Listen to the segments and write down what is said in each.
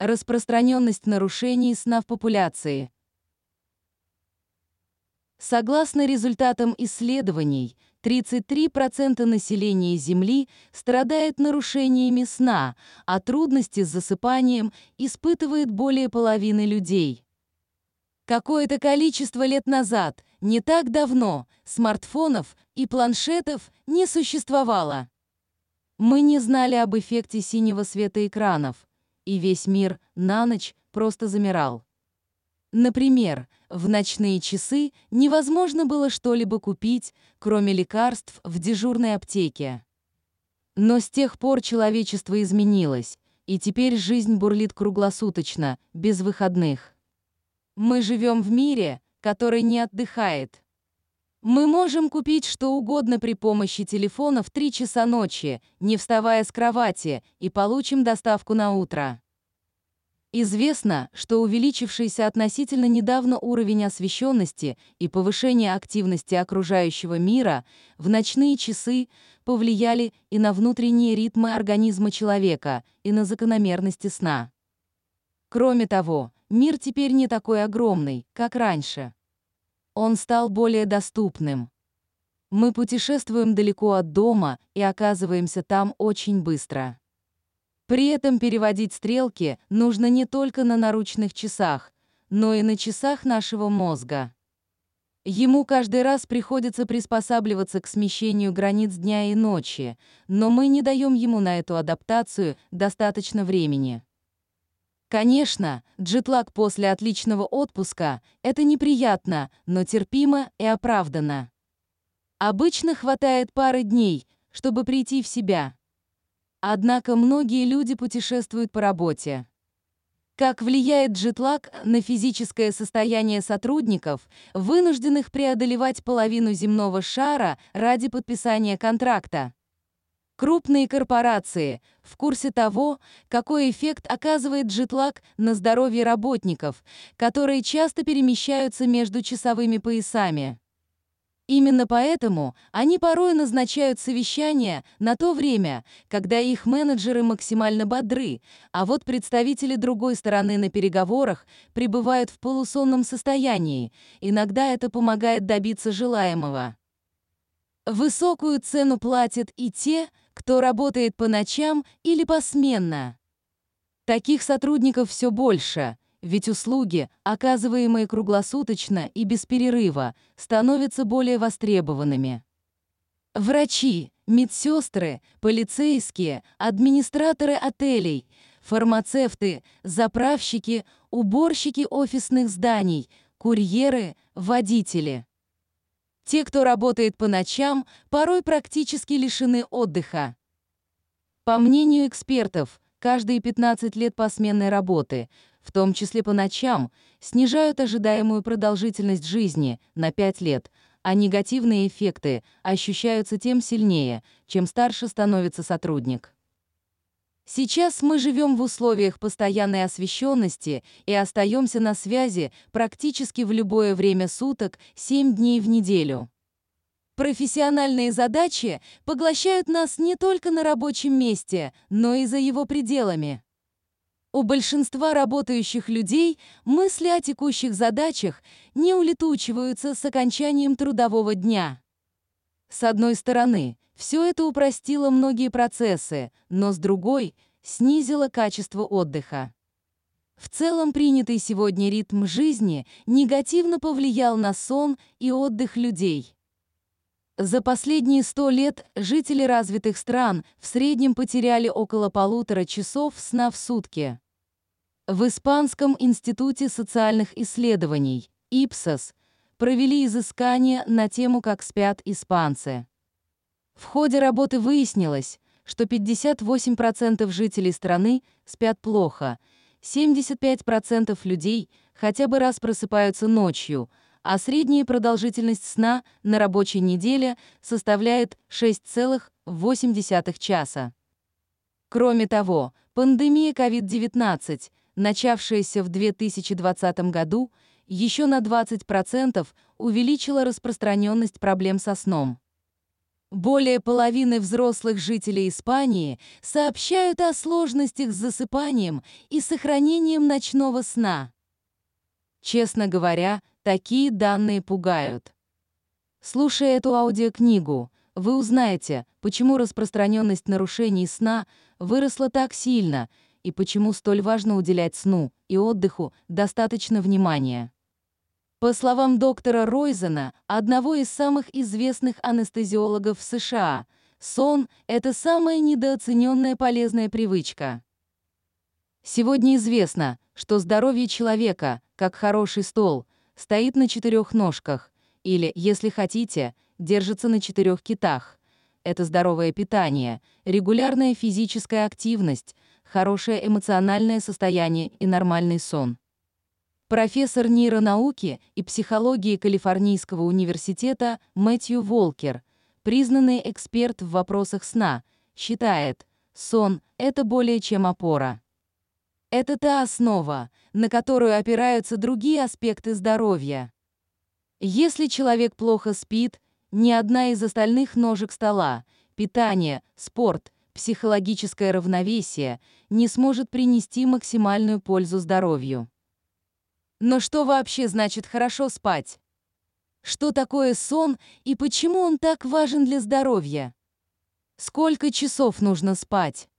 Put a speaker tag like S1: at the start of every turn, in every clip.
S1: Распространенность нарушений сна в популяции. Согласно результатам исследований, 33% населения Земли страдает нарушениями сна, а трудности с засыпанием испытывает более половины людей. Какое-то количество лет назад, не так давно, смартфонов и планшетов не существовало. Мы не знали об эффекте синего света экранов, и весь мир на ночь просто замирал. Например, в ночные часы невозможно было что-либо купить, кроме лекарств в дежурной аптеке. Но с тех пор человечество изменилось, и теперь жизнь бурлит круглосуточно, без выходных. Мы живем в мире, который не отдыхает. Мы можем купить что угодно при помощи телефона в 3 часа ночи, не вставая с кровати, и получим доставку на утро. Известно, что увеличившийся относительно недавно уровень освещенности и повышение активности окружающего мира в ночные часы повлияли и на внутренние ритмы организма человека, и на закономерности сна. Кроме того, мир теперь не такой огромный, как раньше. Он стал более доступным. Мы путешествуем далеко от дома и оказываемся там очень быстро. При этом переводить стрелки нужно не только на наручных часах, но и на часах нашего мозга. Ему каждый раз приходится приспосабливаться к смещению границ дня и ночи, но мы не даем ему на эту адаптацию достаточно времени. Конечно, джетлаг после отличного отпуска – это неприятно, но терпимо и оправдано. Обычно хватает пары дней, чтобы прийти в себя. Однако многие люди путешествуют по работе. Как влияет джетлаг на физическое состояние сотрудников, вынужденных преодолевать половину земного шара ради подписания контракта? Крупные корпорации в курсе того, какой эффект оказывает джетлаг на здоровье работников, которые часто перемещаются между часовыми поясами. Именно поэтому они порой назначают совещания на то время, когда их менеджеры максимально бодры, а вот представители другой стороны на переговорах пребывают в полусонном состоянии. Иногда это помогает добиться желаемого. Высокую цену платят и те, кто работает по ночам или посменно. Таких сотрудников все больше, ведь услуги, оказываемые круглосуточно и без перерыва, становятся более востребованными. Врачи, медсестры, полицейские, администраторы отелей, фармацевты, заправщики, уборщики офисных зданий, курьеры, водители. Те, кто работает по ночам, порой практически лишены отдыха. По мнению экспертов, каждые 15 лет посменной работы, в том числе по ночам, снижают ожидаемую продолжительность жизни на 5 лет, а негативные эффекты ощущаются тем сильнее, чем старше становится сотрудник. Сейчас мы живем в условиях постоянной освещенности и остаемся на связи практически в любое время суток, 7 дней в неделю. Профессиональные задачи поглощают нас не только на рабочем месте, но и за его пределами. У большинства работающих людей мысли о текущих задачах не улетучиваются с окончанием трудового дня. С одной стороны, все это упростило многие процессы, но с другой — снизило качество отдыха. В целом принятый сегодня ритм жизни негативно повлиял на сон и отдых людей. За последние сто лет жители развитых стран в среднем потеряли около полутора часов сна в сутки. В Испанском институте социальных исследований ИПСОС провели изыскания на тему «Как спят испанцы». В ходе работы выяснилось, что 58% жителей страны спят плохо, 75% людей хотя бы раз просыпаются ночью, а средняя продолжительность сна на рабочей неделе составляет 6,8 часа. Кроме того, пандемия COVID-19, начавшаяся в 2020 году, еще на 20% увеличила распространенность проблем со сном. Более половины взрослых жителей Испании сообщают о сложностях с засыпанием и сохранением ночного сна. Честно говоря, такие данные пугают. Слушая эту аудиокнигу, вы узнаете, почему распространенность нарушений сна выросла так сильно и почему столь важно уделять сну и отдыху достаточно внимания. По словам доктора Ройзена, одного из самых известных анестезиологов в США, сон – это самая недооцененная полезная привычка. Сегодня известно, что здоровье человека, как хороший стол, стоит на четырех ножках, или, если хотите, держится на четырех китах. Это здоровое питание, регулярная физическая активность, хорошее эмоциональное состояние и нормальный сон. Профессор нейронауки и психологии Калифорнийского университета Мэтью Волкер, признанный эксперт в вопросах сна, считает, сон — это более чем опора. Это та основа, на которую опираются другие аспекты здоровья. Если человек плохо спит, ни одна из остальных ножек стола — питание, спорт, психологическое равновесие — не сможет принести максимальную пользу здоровью. Но что вообще значит хорошо спать? Что такое сон и почему он так важен для здоровья? Сколько часов нужно спать?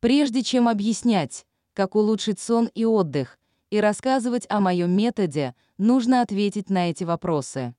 S1: Прежде чем объяснять, как улучшить сон и отдых, и рассказывать о моем методе, нужно ответить на эти вопросы.